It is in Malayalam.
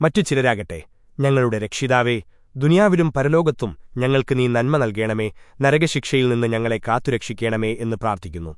മറ്റു ചിലരാകട്ടെ ഞങ്ങളുടെ രക്ഷിതാവേ ദുനിയാവിലും പരലോകത്തും ഞങ്ങൾക്ക് നീ നന്മ നൽകേണമേ നരകശിക്ഷയിൽ നിന്ന് ഞങ്ങളെ കാത്തുരക്ഷിക്കണമേ എന്ന് പ്രാർത്ഥിക്കുന്നു.